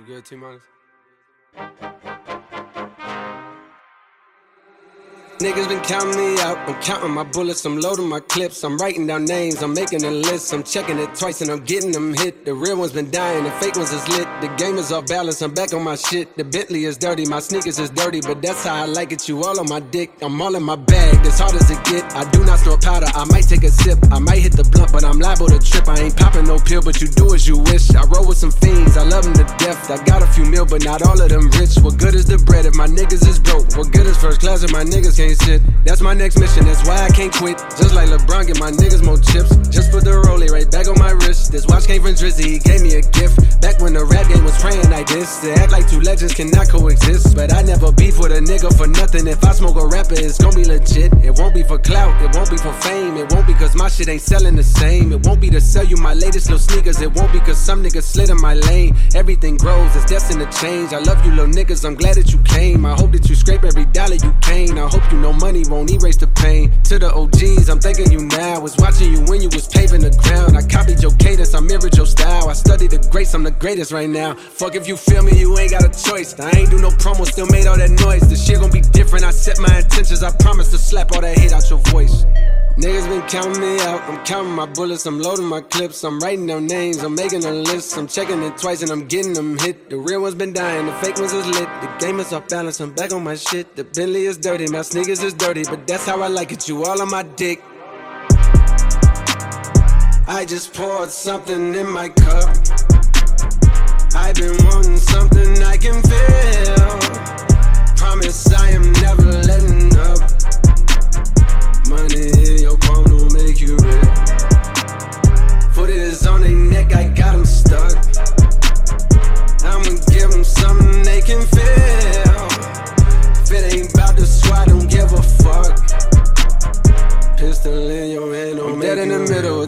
You good, T minus? Niggas been counting me out. I'm counting my bullets, I'm loading my clips. I'm writing down names, I'm making a list. I'm checking it twice and I'm getting them hit. The real ones been dying, the fake ones is lit. The game is off balance, I'm back on my shit. The Bentley is dirty, my sneakers is dirty, but that's how I like it. You all on my dick, I'm all in my bag, as hard as it get. I do not store powder, I might take a sip. I might hit the blunt, but I'm liable to trip. I ain't popping no pill, but you do as you wish. I roll with some fiends, I love them to death. I got a few mil, but not all of them rich. What good is the bread if my niggas is broke? What good is first class if my niggas can't sit? That's my next mission, that's why I can't quit. Just like LeBron, get my niggas more chips. Just put the rollie right back on my wrist. This watch came from Drizzy, he gave me a gift. Back when the rap game was praying like this. To act like two legends cannot coexist. But I never beef with a nigga for nothing. If I smoke a rapper, it's gonna be legit. It won't be for clout, it won't be for fame. It won't be cause my shit ain't selling the same. It won't be to sell you my latest little sneakers. It won't be cause some niggas slid in my lane. Everything grows, it's destined to change. I love you, little niggas, I'm glad that you came. I hope that you scrape every you know money won't erase the pain. To the OGs, I'm thanking you now. Was watching you when you was paving the ground. I copied your cadence, I mirrored your style. I studied the greats, I'm the greatest right now. Fuck if you feel me, you ain't got a choice. I ain't do no promo, still made all that noise. The shit gon' be different. I set my intentions. I promise to slap all that hate out your voice. Niggas been counting me out. I'm counting my bullets. I'm loading my clips. I'm writing down names. I'm making a list. I'm checking it twice and I'm getting them hit. The real ones been dying. The fake ones is lit. The game is off balance. I'm back on my shit. The Bentley is dirty. My sneakers is dirty. But that's how I like it. You all on my dick. I just poured something in my cup. I've been wanting something about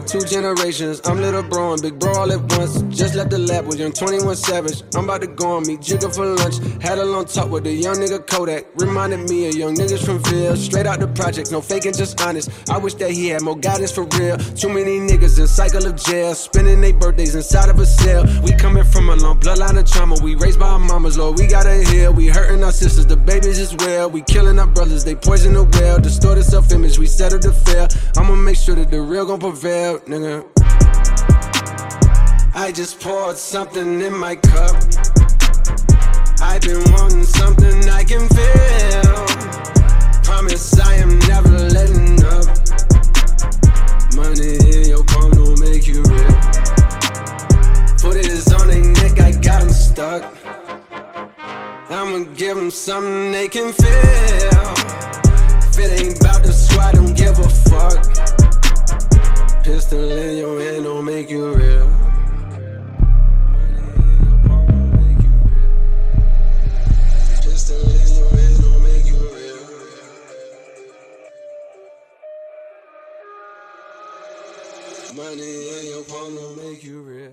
two generations. I'm little bro and big bro all at once. Just left the lab with young 21 Savage. I'm about to go on me Jigga for lunch. Had a long talk with the young nigga Kodak. Reminded me of young niggas from Ville. Straight out the project, no faking, just honest. I wish that he had more guidance for real. Too many niggas in cycle of jail. Spending their birthdays inside of a cell. We coming from a long bloodline of trauma. We raised by our mamas, Lord, we gotta heal. We hurting our sisters, the babies as well. We killing our brothers, they poison the well. Distorted self image, we settle to fail. I'ma make sure that the real gon' prevail, nigga. I just poured something in my cup. I've been wanting something I can feel. Promise I am never letting up. Money in your palm don't make you real. Foot is on their neck, I got them stuck. I'ma give them something they can feel. Pistol in your hand don't make you real. Money in your palm don't make you real.